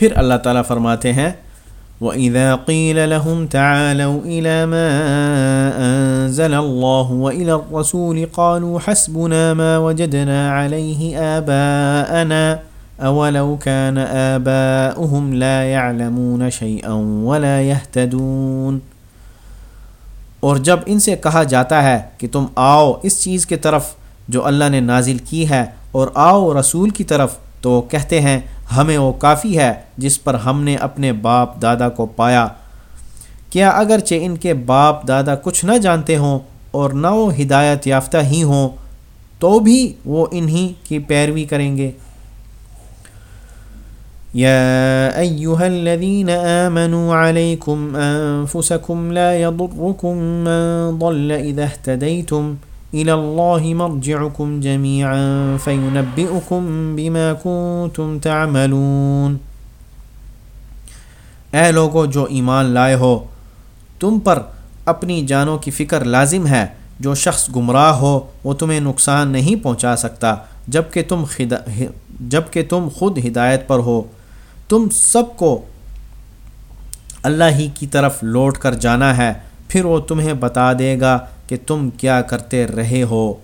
پھر اللہ تعالیٰ فرماتے ہیں، وَإِذَا قِيلَ لَهُمْ تَعَالَوْا إِلَى مَا أَنزَلَ اللَّهُ وَإِلَى الرَّسُولِ قَالُوا حَسْبُنَا مَا وَجَدْنَا عَلَيْهِ آبَاءَنَا أَوَلَوْ كَانَ آبَاؤُهُمْ لَا يَعْلَمُونَ شَيْئًا وَلَا يَهْتَدُونَ۔ اور جب ان سے کہا جاتا ہے کہ تم آؤ اس چیز کے طرف جو اللہ نے نازل کی ہے اور آؤ رسول کی طرف، تو کہتے ہیں ہمیں وہ کافی ہے جس پر ہم نے اپنے باپ دادا کو پایا۔ کیا اگرچہ ان کے باپ دادا کچھ نہ جانتے ہوں اور نہ وہ ہدایت یافتہ ہی ہوں، تو بھی وہ انہی کی پیروی کریں گے۔ يا أيها الذين آمنوا عليكم أنفسكم لا يضركم من ضل إذا اهتديتم إلى الله مرجعكم جميعا فينبئكم بما كنتم تعملون۔ اے لوگو، جو ایمان لائے ہو، تم پر اپنی جانوں کی فکر لازم ہے۔ جو شخص گمراہ ہو، وہ تمہیں نقصان نہیں پہنچا سکتا جبکہ تم خدا جبکہ تم خود ہدایت پر ہو۔ تم سب کو اللہ ہی کی طرف لوٹ کر جانا ہے، پھر وہ تمہیں بتا دے گا کہ تم کیا کرتے رہے ہو۔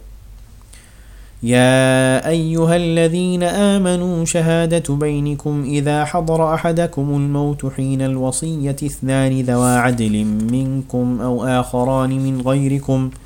يا أيها الذين آمنوا شهادة بينكم إذا حضر أحدكم الموت حين الوصية اثنان ذوى عدل منكم أو آخران من غيركم ۖ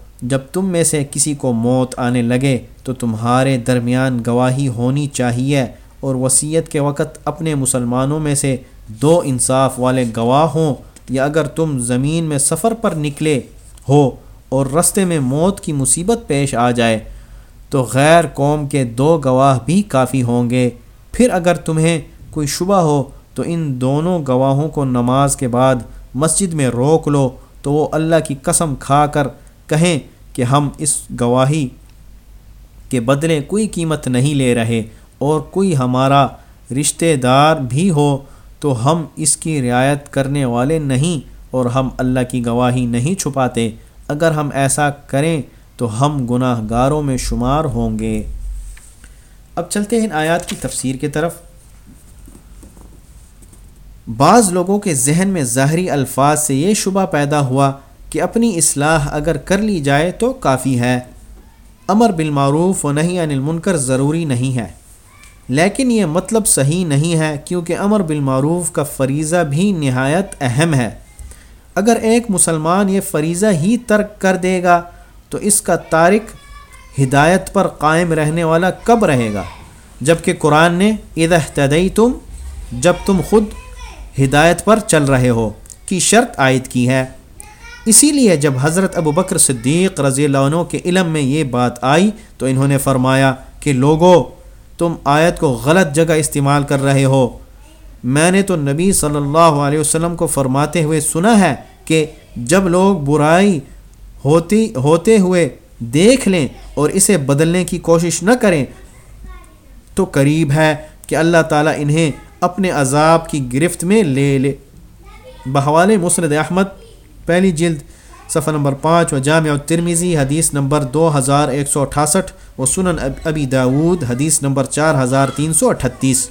جب تم میں سے کسی کو موت آنے لگے تو تمہارے درمیان گواہی ہونی چاہیے اور وصیت کے وقت اپنے مسلمانوں میں سے دو انصاف والے گواہ ہوں یا اگر تم زمین میں سفر پر نکلے ہو اور رستے میں موت کی مصیبت پیش آ جائے تو غیر قوم کے دو گواہ بھی کافی ہوں گے۔ پھر اگر تمہیں کوئی شبہ ہو تو ان دونوں گواہوں کو نماز کے بعد مسجد میں روک لو تو وہ اللہ کی قسم کھا کر کہیں کہ ہم اس گواہی کے بدلے کوئی قیمت نہیں لے رہے اور کوئی ہمارا رشتہ دار بھی ہو تو ہم اس کی رعایت کرنے والے نہیں اور ہم اللہ کی گواہی نہیں چھپاتے۔ اگر ہم ایسا کریں تو ہم گناہ گاروں میں شمار ہوں گے۔ اب چلتے ہیں ان آیات کی تفسیر کی طرف۔ بعض لوگوں کے ذہن میں ظاہری الفاظ سے یہ شبہ پیدا ہوا کہ اپنی اصلاح اگر کر لی جائے تو کافی ہے۔ امر بالمعروف و نہیں عن المنکر ضروری نہیں ہے۔ لیکن یہ مطلب صحیح نہیں ہے کیونکہ امر بالمعروف کا فریضہ بھی نہایت اہم ہے۔ اگر ایک مسلمان یہ فریضہ ہی ترک کر دے گا تو اس کا تارک ہدایت پر قائم رہنے والا کب رہے گا؟ جبکہ قرآن نے ادحتدئی تم جب تم خود ہدایت پر چل رہے ہو کی شرط عائد کی ہے۔ اسی لیے جب حضرت ابو بکر صدیق رضی اللہ عنہ کے علم میں یہ بات آئی تو انہوں نے فرمایا کہ لوگو، تم آیت کو غلط جگہ استعمال کر رہے ہو۔ میں نے تو نبی صلی اللہ علیہ وسلم کو فرماتے ہوئے سنا ہے کہ جب لوگ برائی ہوتی، ہوتے ہوئے دیکھ لیں اور اسے بدلنے کی کوشش نہ کریں، تو قریب ہے کہ اللہ تعالیٰ انہیں اپنے عذاب کی گرفت میں لے لے۔ بحوال مسرد احمد پہلی جلد صفحہ نمبر پانچ و جامع ترمیزی حدیث نمبر دو ہزار ایک سو اٹھاسٹھ و سنن ابی داود، حدیث نمبر چار ہزار تین سو اٹھتیس۔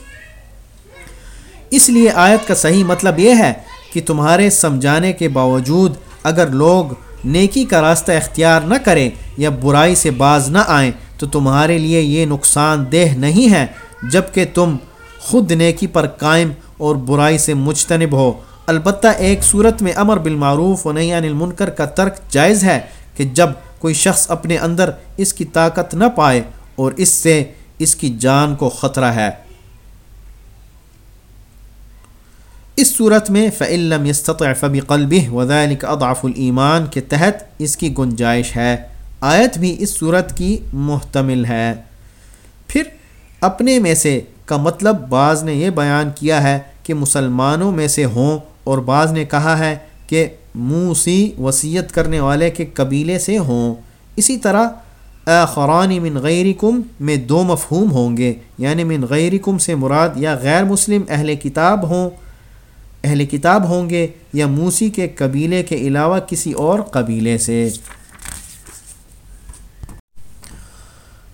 اس لیے آیت کا صحیح مطلب یہ ہے کہ تمہارے سمجھانے کے باوجود اگر لوگ نیکی کا راستہ اختیار نہ کریں یا برائی سے باز نہ آئیں، تو تمہارے لیے یہ نقصان دہ نہیں ہے جبکہ تم خود نیکی پر قائم اور برائی سے مجتنب ہو۔ البتہ ایک صورت میں امر بالمعروف و نہیں المنکر کا ترک جائز ہے کہ جب کوئی شخص اپنے اندر اس کی طاقت نہ پائے اور اس سے اس کی جان کو خطرہ ہے۔ اس صورت میں فعلم يستطع فبقلبه وذلك اضعف الایمان کے تحت اس کی گنجائش ہے۔ آیت بھی اس صورت کی محتمل ہے۔ پھر اپنے میں سے کا مطلب بعض نے یہ بیان کیا ہے کہ مسلمانوں میں سے ہوں اور بعض نے کہا ہے کہ موسی وصیت کرنے والے کے قبیلے سے ہوں۔ اسی طرح اخرانی من غیرکم میں دو مفہوم ہوں گے۔ یعنی من غیرکم سے مراد یا غیر مسلم اہل کتاب ہوں، اہل کتاب ہوں گے یا موسی کے قبیلے کے علاوہ کسی اور قبیلے سے۔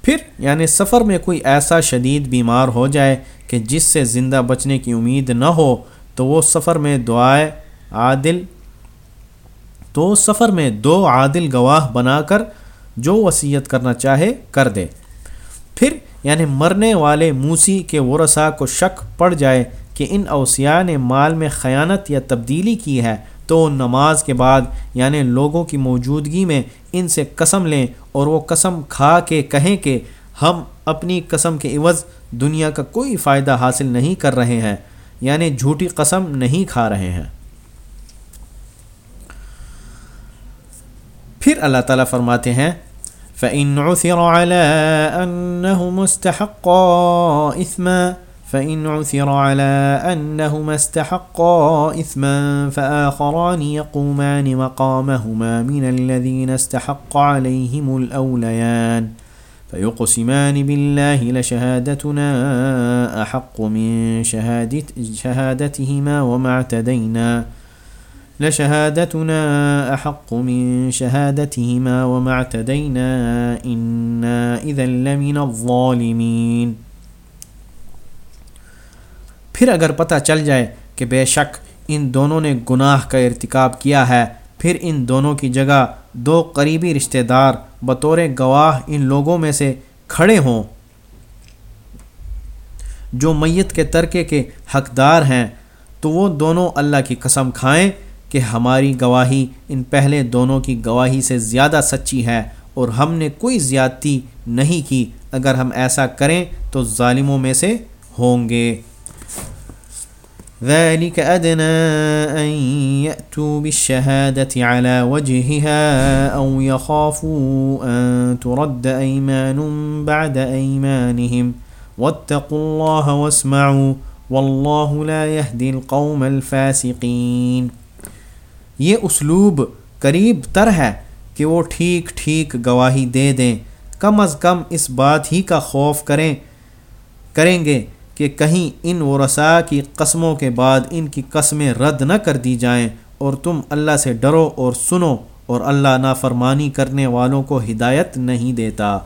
پھر یعنی سفر میں کوئی ایسا شدید بیمار ہو جائے کہ جس سے زندہ بچنے کی امید نہ ہو تو وہ سفر میں دعائے عادل، تو سفر میں دو عادل گواہ بنا کر جو وصیت کرنا چاہے کر دے۔ پھر یعنی مرنے والے موسی کے ورثاء کو شک پڑ جائے کہ ان اوسیاء نے مال میں خیانت یا تبدیلی کی ہے، تو نماز کے بعد یعنی لوگوں کی موجودگی میں ان سے قسم لیں اور وہ قسم کھا کے کہیں کہ ہم اپنی قسم کے عوض دنیا کا کوئی فائدہ حاصل نہیں کر رہے ہیں۔ یعنی جھوٹی قسم نہیں کھا رہے ہیں۔ پھر اللہ تعالیٰ فرماتے ہیں، فَإِنْ عُثِرَ عَلَىٰ أَنَّهُمُ اسْتَحَقَّا إِثْمًا فإن عثر على أنهما استحقا إثما فآخران يقومان مقامهما من الذين استحق عليهم الأوليان فيقسمان بالله لشهادتنا أحق من شهادت شهادتهما وما اعتدينا. لشهادتنا أحق من شهادتهما وما اعتدينا. إنا إذا لمن الظالمين. پھر اگر پتہ چل جائے کہ بے شک ان دونوں نے گناہ کا ارتکاب کیا ہے، پھر ان دونوں کی جگہ دو قریبی رشتہ دار بطور گواہ ان لوگوں میں سے کھڑے ہوں۔ جو میت کے ترکے کے حقدار ہیں، تو وہ دونوں اللہ کی قسم کھائیں کہ ہماری گواہی ان پہلے دونوں کی گواہی سے زیادہ سچی ہے اور ہم نے کوئی زیادتی نہیں کی۔ اگر ہم ایسا کریں تو ظالموں میں سے ہوں گے۔ ذلك أدنى أن يأتوا بالشهادة على وجهها أو يخافوا أن ترد أيمان بعد أيمانهم. واتقوا الله واسمعوا، والله لا يهدي القوم الفاسقين. یہ اسلوب قریب تر ہے کہ وہ ٹھیک ٹھیک گواہی دے دیں، کم از کم اس بات ہی کا خوف کریں کریں گے۔ کہ کہیں ان ورثاء کی قسموں کے بعد ان کی قسمیں رد نہ کر دی جائیں اور تم اللہ سے ڈرو اور سنو اور اللہ نافرمانی کرنے والوں کو ہدایت نہیں دیتا۔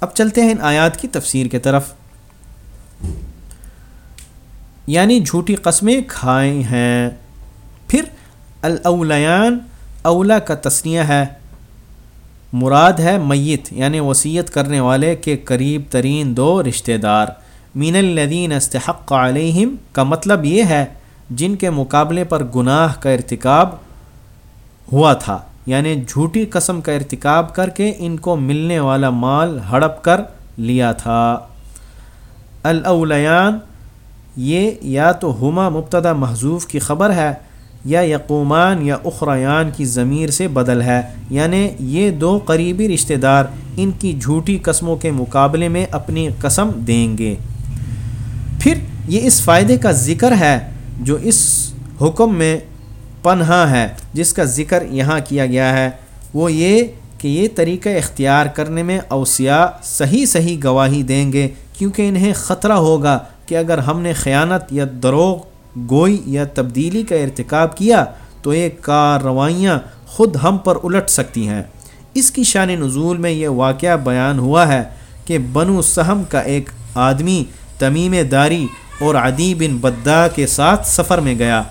اب چلتے ہیں ان آیات کی تفسیر کے طرف۔ یعنی جھوٹی قسمیں کھائیں ہیں۔ پھر الاولیان اولا کا تسنیہ ہے۔ مراد ہے میت یعنی وصیت کرنے والے کے قریب ترین دو رشتہ دار۔ مین الدین استحق علیہم کا مطلب یہ ہے، جن کے مقابلے پر گناہ کا ارتکاب ہوا تھا یعنی جھوٹی قسم کا ارتکاب کر کے ان کو ملنے والا مال ہڑپ کر لیا تھا۔ الاولیان یہ یا تو ہما مبتدا محضوف کی خبر ہے، یا یقومان یا اخریان کی ضمیر سے بدل ہے۔ یعنی یہ دو قریبی رشتہ دار ان کی جھوٹی قسموں کے مقابلے میں اپنی قسم دیں گے۔ یہ اس فائدے کا ذکر ہے جو اس حکم میں پنہا ہے، جس کا ذکر یہاں کیا گیا ہے۔ وہ یہ کہ یہ طریقہ اختیار کرنے میں اوسیا صحیح صحیح گواہی دیں گے، کیونکہ انہیں خطرہ ہوگا کہ اگر ہم نے خیانت یا دروغ، گوئی یا تبدیلی کا ارتکاب کیا تو یہ کارروائیاں خود ہم پر الٹ سکتی ہیں۔ اس کی شان نزول میں یہ واقعہ بیان ہوا ہے کہ بنو سہم کا ایک آدمی تمیم داری اور عدی بن بدا کے ساتھ سفر میں گیا۔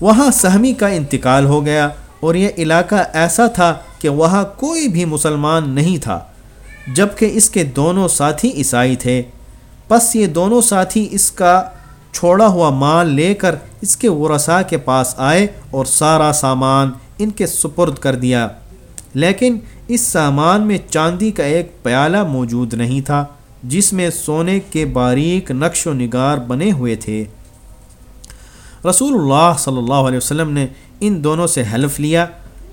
وہاں سہمی کا انتقال ہو گیا اور یہ علاقہ ایسا تھا کہ وہاں کوئی بھی مسلمان نہیں تھا جبکہ اس کے دونوں ساتھی عیسائی تھے۔ پس یہ دونوں ساتھی اس کا چھوڑا ہوا مال لے کر اس کے ورثاء کے پاس آئے اور سارا سامان ان کے سپرد کر دیا۔ لیکن اس سامان میں چاندی کا ایک پیالہ موجود نہیں تھا۔ جس میں سونے کے باریک نقش و نگار بنے ہوئے تھے۔ رسول اللہ صلی اللہ علیہ وسلم نے ان دونوں سے حلف لیا،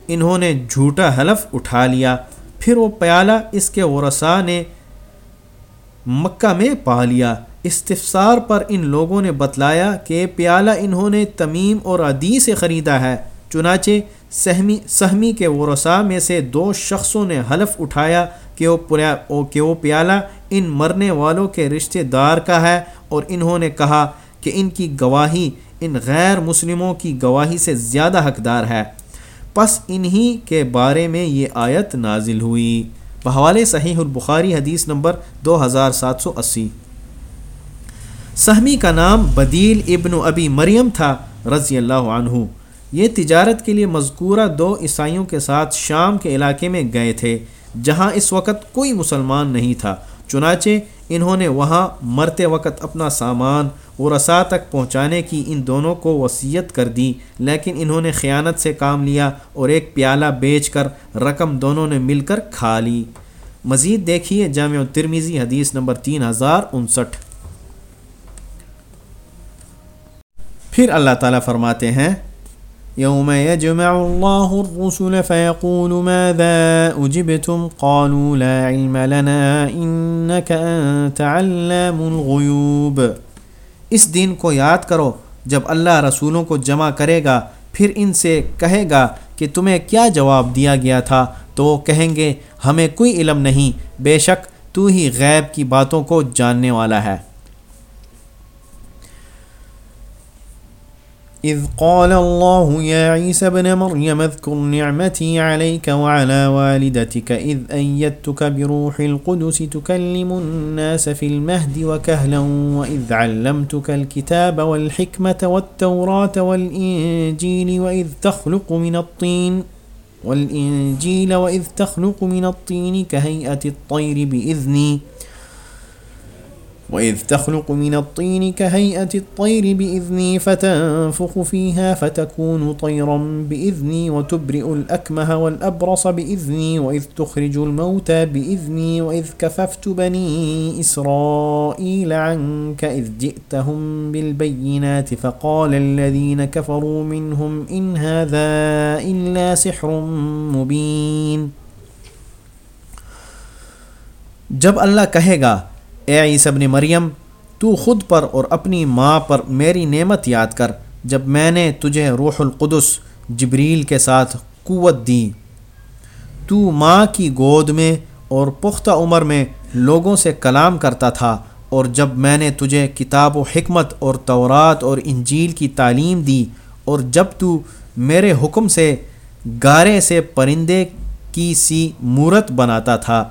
انہوں نے جھوٹا حلف اٹھا لیا۔ پھر وہ پیالہ اس کے ورثاء نے مکہ میں پا لیا۔ استفسار پر ان لوگوں نے بتلایا کہ پیالہ انہوں نے تمیم اور عدی سے خریدا ہے، چنانچہ سہمی سہمی کے ورثاء میں سے دو شخصوں نے حلف اٹھایا۔ کہ وہ کہ وہ پیالہ؟ ان مرنے والوں کے رشتہ دار کا ہے۔ اور انہوں نے کہا کہ ان کی گواہی ان غیر مسلموں کی گواہی سے زیادہ حقدار ہے۔ پس انہی کے بارے میں یہ آیت نازل ہوئی۔ بحوالے صحیح البخاری حدیث نمبر دو ہزار سات سو اسی۔ سہمی کا نام بدیل ابن ابی مریم تھا، رضی اللہ عنہ۔ یہ تجارت کے لیے مذکورہ دو عیسائیوں کے ساتھ شام کے علاقے میں گئے تھے۔ جہاں اس وقت کوئی مسلمان نہیں تھا، چنانچہ انہوں نے وہاں مرتے وقت اپنا سامان و رسا تک پہنچانے کی ان دونوں کو وصیت کر دی، لیکن انہوں نے خیانت سے کام لیا اور ایک پیالہ بیچ کر رقم دونوں نے مل کر کھا لی۔ مزید دیکھیے جامع ترمیزی حدیث نمبر تین ہزار انسٹھ۔ پھر اللہ تعالیٰ فرماتے ہیں يوم يجمع الله الرسل فيقول ماذا أجبتم؟ قالوا لا علم لنا إنك أنت علام الغيوب. اس دن کو یاد کرو، جب اللہ رسولوں کو جمع کرے گا، پھر ان سے کہے گا کہ تمہیں کیا جواب دیا گیا تھا؟ تو وہ کہیں گے، ہمیں کوئی علم نہیں، بے شک تو ہی غیب کی باتوں کو جاننے والا ہے۔ إذ قال الله يا عيسى ابن مريم اذكر نعمتي عليك وعلى والدتك إذ أيدتك بروح القدس تكلم الناس في المهد وكهلا وإذ علمتك الكتاب والحكمة والتوراة والإنجيل وإذ تخلق من الطين والإنجيل وإذ تخلق من الطين كهيئة الطير بإذني وإذ تخلق من الطين كهيئة الطير بإذني فتنفخ فيها فتكون طيرا بإذني وتبرئ الأكمه والأبرص بإذني وإذ تخرج الموتى بإذني وإذ كففت بني إسرائيل عنك إذ جئتهم بالبينات فقال الذين كفروا منهم إن هذا إلا سحر مبين۔ جب اللہ کہے گا اے عیسی ابن مریم، تو خود پر اور اپنی ماں پر میری نعمت یاد کر، جب میں نے تجھے روح القدس جبریل کے ساتھ قوت دی۔ تو ماں کی گود میں اور پختہ عمر میں لوگوں سے کلام کرتا تھا، اور جب میں نے تجھے کتاب و حکمت اور تورات اور انجیل کی تعلیم دی، اور جب تو میرے حکم سے گارے سے پرندے کی سی مورت بناتا تھا،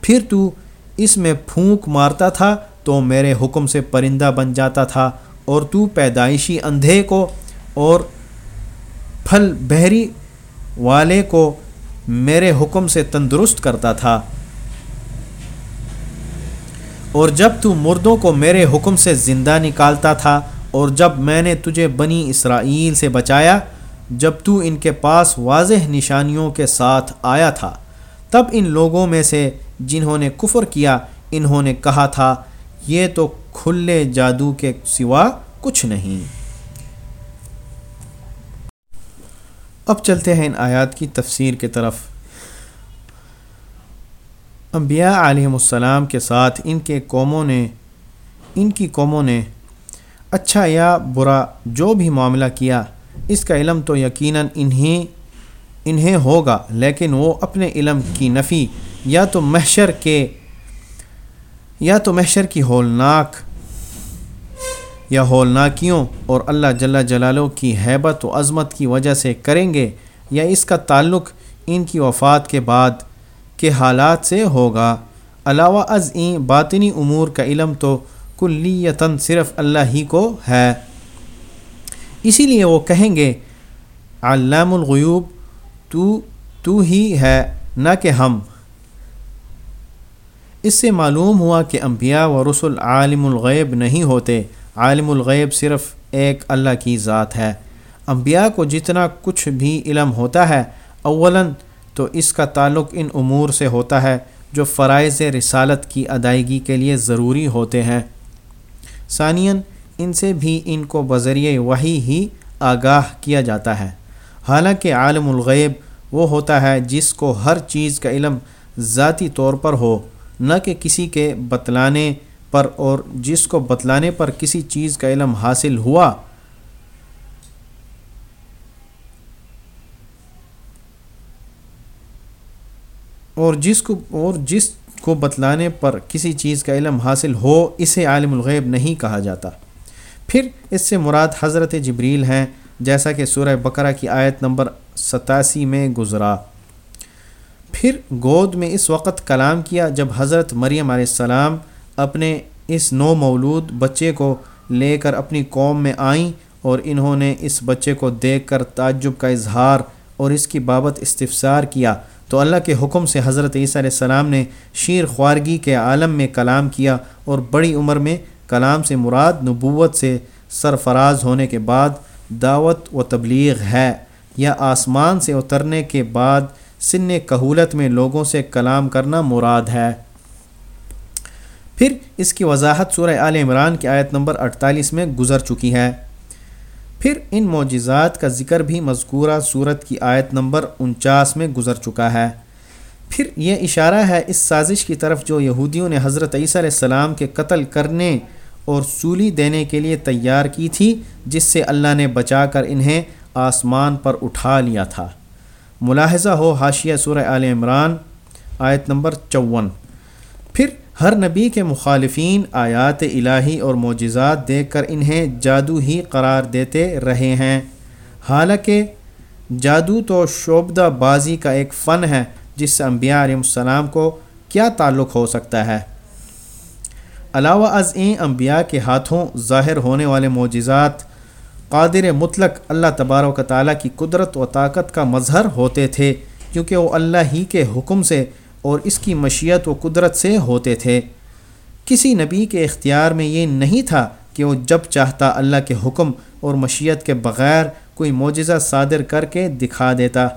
پھر تو اس میں پھونک مارتا تھا تو میرے حکم سے پرندہ بن جاتا تھا اور تو پیدائشی اندھے کو اور پھل بحری والے کو میرے حکم سے تندرست کرتا تھا۔ اور جب تو مردوں کو میرے حکم سے زندہ نکالتا تھا اور جب میں نے تجھے بنی اسرائیل سے بچایا، جب تو ان کے پاس واضح نشانیوں کے ساتھ آیا تھا۔ تب ان لوگوں میں سے جنہوں نے کفر کیا، انہوں نے کہا تھا، یہ تو کھلے جادو کے سوا کچھ نہیں۔ اب چلتے ہیں ان آیات کی تفسیر کی طرف۔ انبیاء علیہم السلام کے ساتھ ان کے قوموں نے، ان کی قوموں نے اچھا یا برا جو بھی معاملہ کیا، اس کا علم تو یقیناً انہیں انہیں ہوگا، لیکن وہ اپنے علم کی نفی، یا تو محشر کے، یا تو محشر کی ہولناک، یا ہولناکیوں اور اللہ جل جلالوں کی حیبت و عظمت کی وجہ سے کریں گے، یا اس کا تعلق ان کی وفات کے بعد کے حالات سے ہوگا۔ علاوہ از این، باطنی امور کا علم تو کلیتاً صرف اللہ ہی کو ہے۔ اسی لیے وہ کہیں گے، علام الغیوب تو تو ہی ہے، نہ کہ ہم۔ اس سے معلوم ہوا کہ انبیاء و رسول عالم الغیب نہیں ہوتے۔ عالم الغیب صرف ایک اللہ کی ذات ہے۔ انبیاء کو جتنا کچھ بھی علم ہوتا ہے، اولاً تو اس کا تعلق ان امور سے ہوتا ہے جو فرائض رسالت کی ادائیگی کے لیے ضروری ہوتے ہیں۔ ثانیاً، ان سے بھی ان کو بذریعہ وہی ہی آگاہ کیا جاتا ہے۔ حالانکہ عالم الغیب وہ ہوتا ہے جس کو ہر چیز کا علم ذاتی طور پر ہو، نہ کہ کسی کے بتلانے پر اور جس کو بتلانے پر کسی چیز کا علم حاصل ہوا۔ اور جس کو، اور جس کو بتلانے پر کسی چیز کا علم حاصل ہو، اسے عالم الغیب نہیں کہا جاتا۔ پھر اس سے مراد حضرت جبریل ہیں۔ جیسا کہ سورہ بقرہ کی آیت نمبر ستاسی میں گزرا۔ پھر گود میں اس وقت کلام کیا جب حضرت مریم علیہ السلام اپنے اس نو مولود بچے کو لے کر اپنی قوم میں آئیں اور انہوں نے اس بچے کو دیکھ کر تعجب کا اظہار اور اس کی بابت استفسار کیا، تو اللہ کے حکم سے حضرت عیسیٰ علیہ السلام نے شیر خوارگی کے عالم میں کلام کیا اور بڑی عمر میں کلام سے مراد نبوت سے سرفراز ہونے کے بعد دعوت و تبلیغ ہے یا آسمان سے اترنے کے بعد سن کہولت میں لوگوں سے کلام کرنا مراد ہے۔ پھر اس کی وضاحت سورہ آل عمران کی آیت نمبر 48 میں گزر چکی ہے۔ پھر ان معجزات کا ذکر بھی مذکورہ صورت کی آیت نمبر انچاس میں گزر چکا ہے۔ پھر یہ اشارہ ہے اس سازش کی طرف جو یہودیوں نے حضرت عیسیٰ علیہ السلام کے قتل کرنے اور سولی دینے کے لیے تیار کی تھی، جس سے اللہ نے بچا کر انہیں آسمان پر اٹھا لیا تھا۔ ملاحظہ ہو حاشیہ سورہ آل عمران، آیت نمبر چون۔ پھر ہر نبی کے مخالفین آیات الہی اور معجزات دیکھ کر انہیں جادو ہی قرار دیتے رہے ہیں۔ حالانکہ جادو تو شعبدہ بازی کا ایک فن ہے، جس سے انبیاء علیہ السلام کو کیا تعلق ہو سکتا ہے؟ علاوہ از این انبیاء کے ہاتھوں ظاہر ہونے والے معجزات، قادر مطلق اللہ تبارک و تعالیٰ کی قدرت و طاقت کا مظہر ہوتے تھے، کیونکہ وہ اللہ ہی کے حکم سے اور اس کی مشیت و قدرت سے ہوتے تھے۔ کسی نبی کے اختیار میں یہ نہیں تھا کہ وہ جب چاہتا اللہ کے حکم اور مشیت کے بغیر کوئی معجزہ صادر کر کے دکھا دیتا۔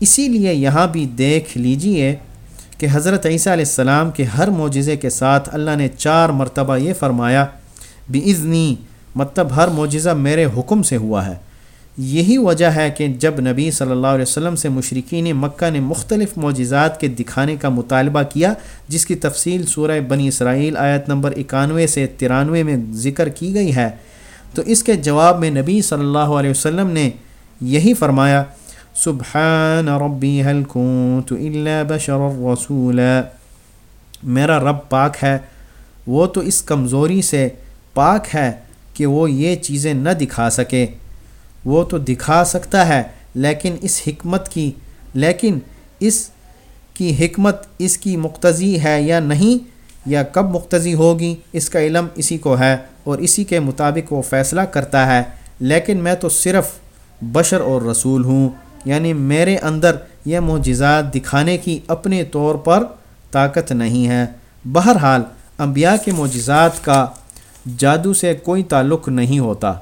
اسی لیے یہاں بھی دیکھ لیجیے کہ حضرت عیسیٰ علیہ السلام کے ہر معجزے کے ساتھ اللہ نے چار مرتبہ یہ فرمایا بزنی مطلب ہر معجزہ میرے حکم سے ہوا ہے۔ یہی وجہ ہے کہ جب نبی صلی اللہ علیہ وسلم سے مشرقین مکہ نے مختلف معجزات کے دکھانے کا مطالبہ کیا، جس کی تفصیل سورہ بنی اسرائیل آیت نمبر اکانوے سے ترانوے میں ذکر کی گئی ہے۔ تو اس کے جواب میں نبی صلی اللہ علیہ وسلم نے یہی فرمایا سبحان ربی حل الا بشر الرسول میرا رب پاک ہے، وہ تو اس کمزوری سے پاک ہے کہ وہ یہ چیزیں نہ دکھا سکے۔ وہ تو دکھا سکتا ہے، لیکن اس حکمت کی، لیکن اس کی حکمت اس کی مقتضی ہے یا نہیں؟ یا کب مقتضی ہوگی؟ اس کا علم اسی کو ہے اور اسی کے مطابق وہ فیصلہ کرتا ہے۔ لیکن میں تو صرف بشر اور رسول ہوں۔ یعنی میرے اندر یہ معجزات دکھانے کی اپنے طور پر طاقت نہیں ہے۔ بہرحال، انبیاء کے معجزات کا جادو سے کوئی تعلق نہیں ہوتا۔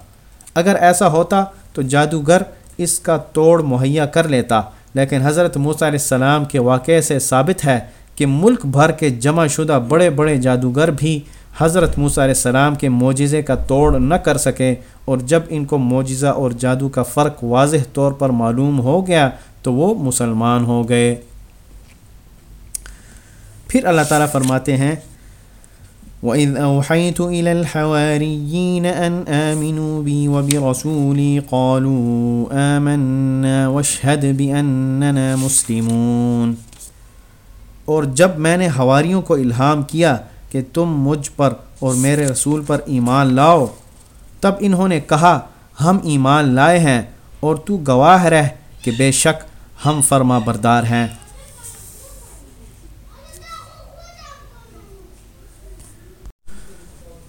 اگر ایسا ہوتا تو جادوگر اس کا توڑ مہیا کر لیتا۔ لیکن حضرت موسیٰ علیہ السلام کے واقعے سے ثابت ہے کہ ملک بھر کے جمع شدہ بڑے بڑے جادوگر بھی حضرت موسیٰ علیہ السلام کے معجزے کا توڑ نہ کر سکے اور جب ان کو معجزہ اور جادو کا فرق واضح طور پر معلوم ہو گیا تو وہ مسلمان ہو گئے۔ پھر اللہ تعالیٰ فرماتے ہیں، وَإِذْ أَوْحَيْتُ إِلَى الْحَوَارِيِّينَ أَنْ آمِنُوا بِي وَبِرَسُولِي قَالُوا آمَنَّا وَاشْهَدْ بِأَنَّنَا مُسْلِمُونَ۔ اور جب میں نے حواریوں کو الہام کیا کہ تم مجھ پر اور میرے رسول پر ایمان لاؤ۔ تب انہوں نے کہا، ہم ایمان لائے ہیں اور تو گواہ رہ کہ بے شک ہم فرما بردار ہیں۔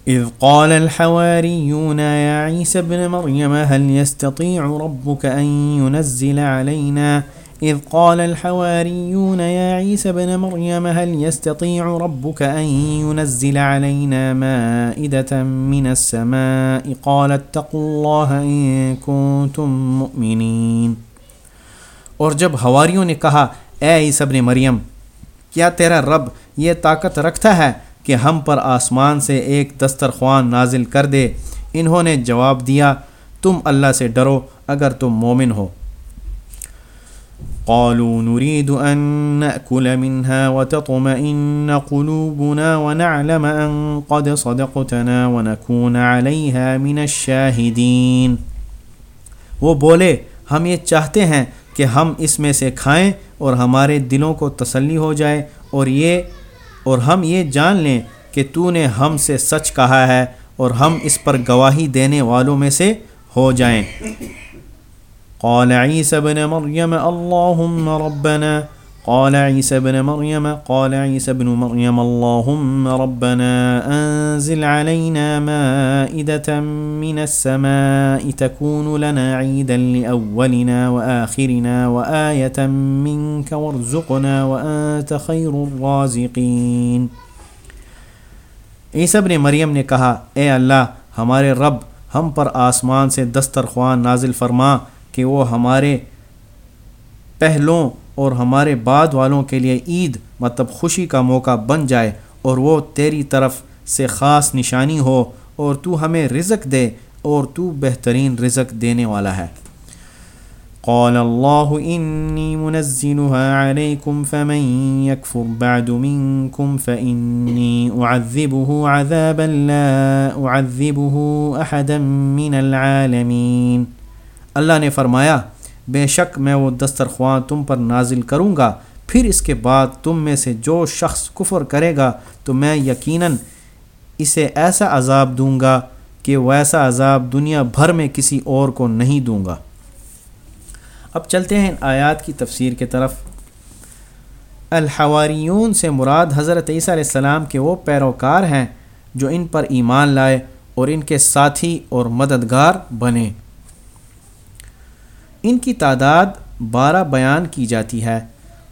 إذ قال الحواريون يا عيسى ابن مريم هل يستطيع ربك أن ينزل علينا إذ قال الحواريون يا عيسى ابن مريم هل يستطيع ربك أن ينزل علينا مائدة من السماء؟ قال اتقوا الله إن كنتم مؤمنين. اور جب حواریوں نے کہا، اے عیسی ابن مریم، کیا تیرا رب یہ طاقت رکھتا ہے کہ ہم پر آسمان سے ایک دسترخوان نازل کر دے؟ انہوں نے جواب دیا، تم اللہ سے ڈرو اگر تم مومن ہو۔ قالوا نريد أن نأكل منها وتطمئن قلوبنا ونعلم أن قد صدقتنا ونكون عليها من الشاهدين۔ وہ بولے، ہم یہ چاہتے ہیں کہ ہم اس میں سے کھائیں اور ہمارے دلوں کو تسلی ہو جائے اور یہ، اور ہم یہ جان لیں کہ تو نے ہم سے سچ کہا ہے اور ہم اس پر گواہی دینے والوں میں سے ہو جائیں۔ قال عيسى بن مريم اللهم ربنا. قال عيسى بن مريم، قال عيسى بن مريم اللهم ربنا أنزل علينا مائدة من السماء تكون لنا عيدا لأولنا وآخرنا وآية منك وارزقنا وأنت خير الرازقين. عیسی بن مریم نے کہا، اے اللہ، ہمارے رب، ہم پر آسمان سے دسترخوان نازل فرما کہ وہ ہمارے پہلوں اور ہمارے بعد والوں کے لیے عید مطلب خوشی کا موقع بن جائے اور وہ تیری طرف سے خاص نشانی ہو اور تو ہمیں رزق دے اور تو بہترین رزق دینے والا ہے۔ قال الله إني منزلها عليكم فمن يكفر بعد منكم فإني أعذبه عذابا لا أعذبه أحدا من العالمين اللہ نے فرمایا، بے شک میں وہ دسترخواں تم پر نازل کروں گا، پھر اس کے بعد تم میں سے جو شخص کفر کرے گا، تو میں یقیناً اسے ایسا عذاب دوں گا کہ وہ ایسا عذاب دنیا بھر میں کسی اور کو نہیں دوں گا۔ اب چلتے ہیں آیات کی تفسیر کی طرف۔ الحواریون سے مراد حضرت عیسیٰ علیہ السلام کے وہ پیروکار ہیں جو ان پر ایمان لائے اور ان کے ساتھی اور مددگار بنے۔ ان کی تعداد بارہ بیان کی جاتی ہے۔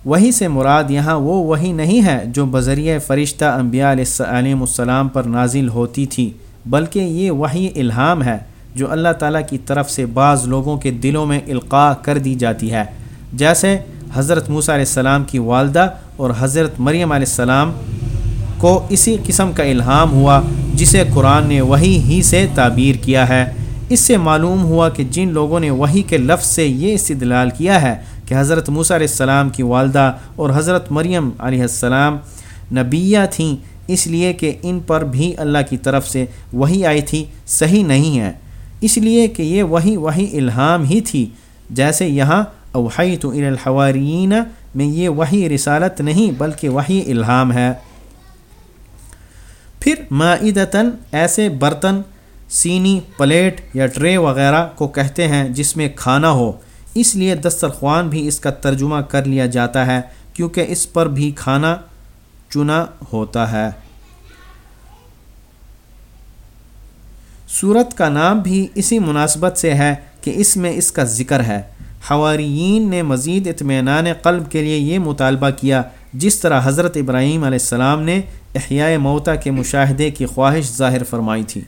وہی سے مراد یہاں وہ وہی نہیں ہے جو بذریعہ فرشتہ انبیاء علیہ السلام پر نازل ہوتی تھی، بلکہ یہ وہی الہام ہے جو اللہ تعالیٰ کی طرف سے بعض لوگوں کے دلوں میں القاع کر دی جاتی ہے۔ جیسے حضرت موسیٰ علیہ السلام کی والدہ اور حضرت مریم علیہ السلام کو اسی قسم کا الہام ہوا جسے قرآن نے وہی ہی سے تعبیر کیا ہے۔ اس سے معلوم ہوا کہ جن لوگوں نے وہی کے لفظ سے یہ استدلال کیا ہے کہ حضرت موسیٰ علیہ السلام کی والدہ اور حضرت مریم علیہ السلام نبیہ تھیں، اس لیے کہ ان پر بھی اللہ کی طرف سے وہی آئی تھی، صحیح نہیں ہے۔ اس لیے کہ یہ وہی وہی الہام ہی تھی۔ جیسے یہاں اوحی تو الحوارین میں یہ وہی رسالت نہیں، بلکہ وہی الہام ہے۔ پھر معدتاً ایسے برتن سینی پلیٹ یا ٹرے وغیرہ کو کہتے ہیں جس میں کھانا ہو۔ اس لیے دسترخوان بھی اس کا ترجمہ کر لیا جاتا ہے، کیونکہ اس پر بھی کھانا چنا ہوتا ہے۔ صورت کا نام بھی اسی مناسبت سے ہے کہ اس میں اس کا ذکر ہے۔ حواریین نے مزید اطمینان قلب کے لیے یہ مطالبہ کیا، جس طرح حضرت ابراہیم علیہ السلام نے احیاء موتا کے مشاہدے کی خواہش ظاہر فرمائی تھی۔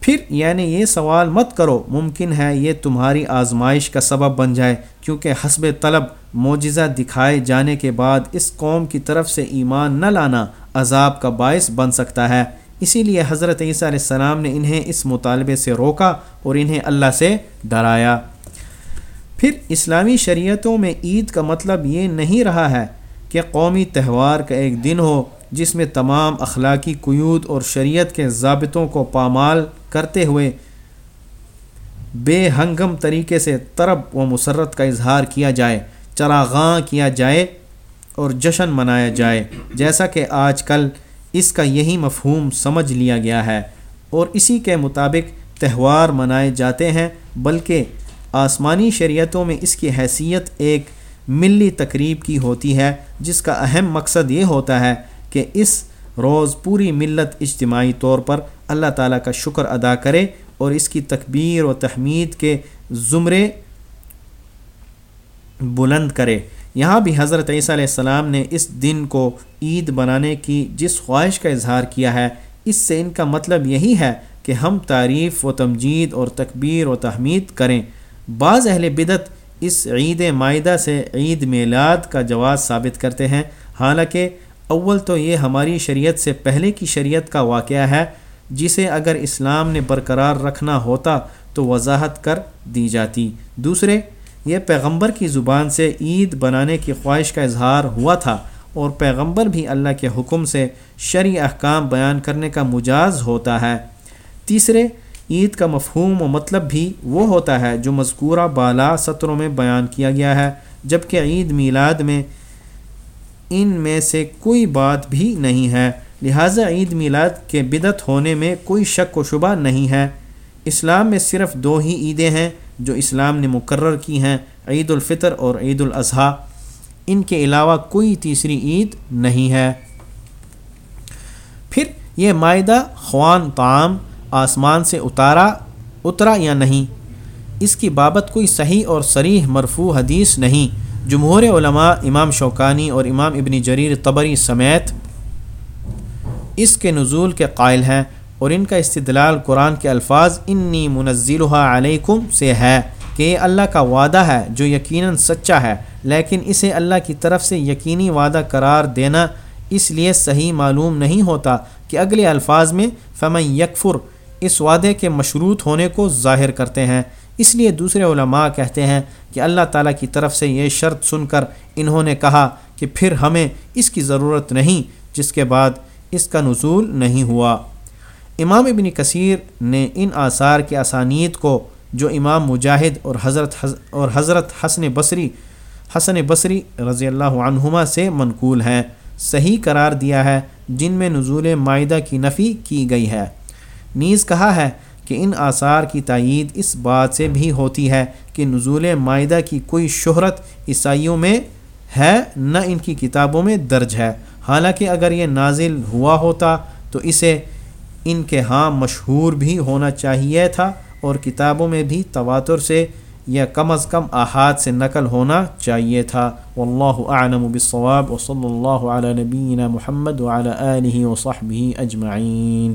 پھر یعنی یہ سوال مت کرو، ممکن ہے یہ تمہاری آزمائش کا سبب بن جائے، کیونکہ حسب طلب معجزہ دکھائے جانے کے بعد اس قوم کی طرف سے ایمان نہ لانا عذاب کا باعث بن سکتا ہے۔ اسی لیے حضرت عیسیٰ علیہ السلام نے انہیں اس مطالبے سے روکا اور انہیں اللہ سے ڈرایا۔ پھر اسلامی شریعتوں میں عید کا مطلب یہ نہیں رہا ہے کہ قومی تہوار کا ایک دن ہو جس میں تمام اخلاقی قیود اور شریعت کے ضابطوں کو پامال کرتے ہوئے بے ہنگم طریقے سے طرب و مسرت کا اظہار کیا جائے، چراغاں کیا جائے اور جشن منایا جائے، جیسا کہ آج کل اس کا یہی مفہوم سمجھ لیا گیا ہے اور اسی کے مطابق تہوار منائے جاتے ہیں، بلکہ آسمانی شریعتوں میں اس کی حیثیت ایک ملی تقریب کی ہوتی ہے، جس کا اہم مقصد یہ ہوتا ہے کہ اس روز پوری ملت اجتماعی طور پر اللہ تعالیٰ کا شکر ادا کرے اور اس کی تکبیر و تحمید کے زمرے بلند کرے۔ یہاں بھی حضرت عیسیٰ علیہ السلام نے اس دن کو عید بنانے کی جس خواہش کا اظہار کیا ہے، اس سے ان کا مطلب یہی ہے کہ ہم تعریف و تمجید اور تکبیر و تحمید کریں۔ بعض اہل بدت اس عید معدہ سے عید میلاد کا جواز ثابت کرتے ہیں۔ حالانکہ اول تو یہ ہماری شریعت سے پہلے کی شریعت کا واقعہ ہے، جسے اگر اسلام نے برقرار رکھنا ہوتا تو وضاحت کر دی جاتی۔ دوسرے، یہ پیغمبر کی زبان سے عید بنانے کی خواہش کا اظہار ہوا تھا اور پیغمبر بھی اللہ کے حکم سے شرع احکام بیان کرنے کا مجاز ہوتا ہے۔ تیسرے، عید کا مفہوم و مطلب بھی وہ ہوتا ہے جو مذکورہ بالا سطروں میں بیان کیا گیا ہے، جبکہ عید میلاد میں ان میں سے کوئی بات بھی نہیں ہے۔ لہٰذا عید میلاد کے بدت ہونے میں کوئی شک و شبہ نہیں ہے۔ اسلام میں صرف دو ہی عیدیں ہیں جو اسلام نے مقرر کی ہیں، عید الفطر اور عید الاضحیٰ۔ ان کے علاوہ کوئی تیسری عید نہیں ہے۔ پھر یہ معاہدہ خوان تعام آسمان سے اتارا، اترا یا نہیں؟ اس کی بابت کوئی صحیح اور سریح مرفوع حدیث نہیں۔ جمہور علماء امام شوکانی اور امام ابن جریر طبری سمیت اس کے نزول کے قائل ہیں اور ان کا استدلال قرآن کے الفاظ انی منزل علیکم سے ہے کہ یہ اللہ کا وعدہ ہے جو یقیناً سچا ہے، لیکن اسے اللہ کی طرف سے یقینی وعدہ قرار دینا اس لیے صحیح معلوم نہیں ہوتا کہ اگلے الفاظ میں فمن یکفر اس وعدے کے مشروط ہونے کو ظاہر کرتے ہیں۔ اس لیے دوسرے علماء کہتے ہیں کہ اللہ تعالیٰ کی طرف سے یہ شرط سن کر انہوں نے کہا کہ پھر ہمیں اس کی ضرورت نہیں، جس کے بعد اس کا نزول نہیں ہوا۔ امام ابن کثیر نے ان آثار کے اسانید کو، جو امام مجاہد اور حضرت اور حضرت حسن بصری حسن بصری رضی اللہ عنہما سے منقول ہیں۔ صحیح قرار دیا ہے، جن میں نزول معاہدہ کی نفی کی گئی ہے۔ نیز کہا ہے کہ ان آثار کی تائید اس بات سے بھی ہوتی ہے کہ نزول معاہدہ کی کوئی شہرت عیسائیوں میں ہے، نہ ان کی کتابوں میں درج ہے۔ حالانکہ اگر یہ نازل ہوا ہوتا تو اسے ان کے ہاں مشہور بھی ہونا چاہیے تھا اور کتابوں میں بھی تواتر سے یا کم از کم احاد سے نقل ہونا چاہیے تھا۔ واللہ اعلم بالصواب، وصلی اللہ علیہ نبینا محمد وعلى آلہ وصحبہ اجمعین۔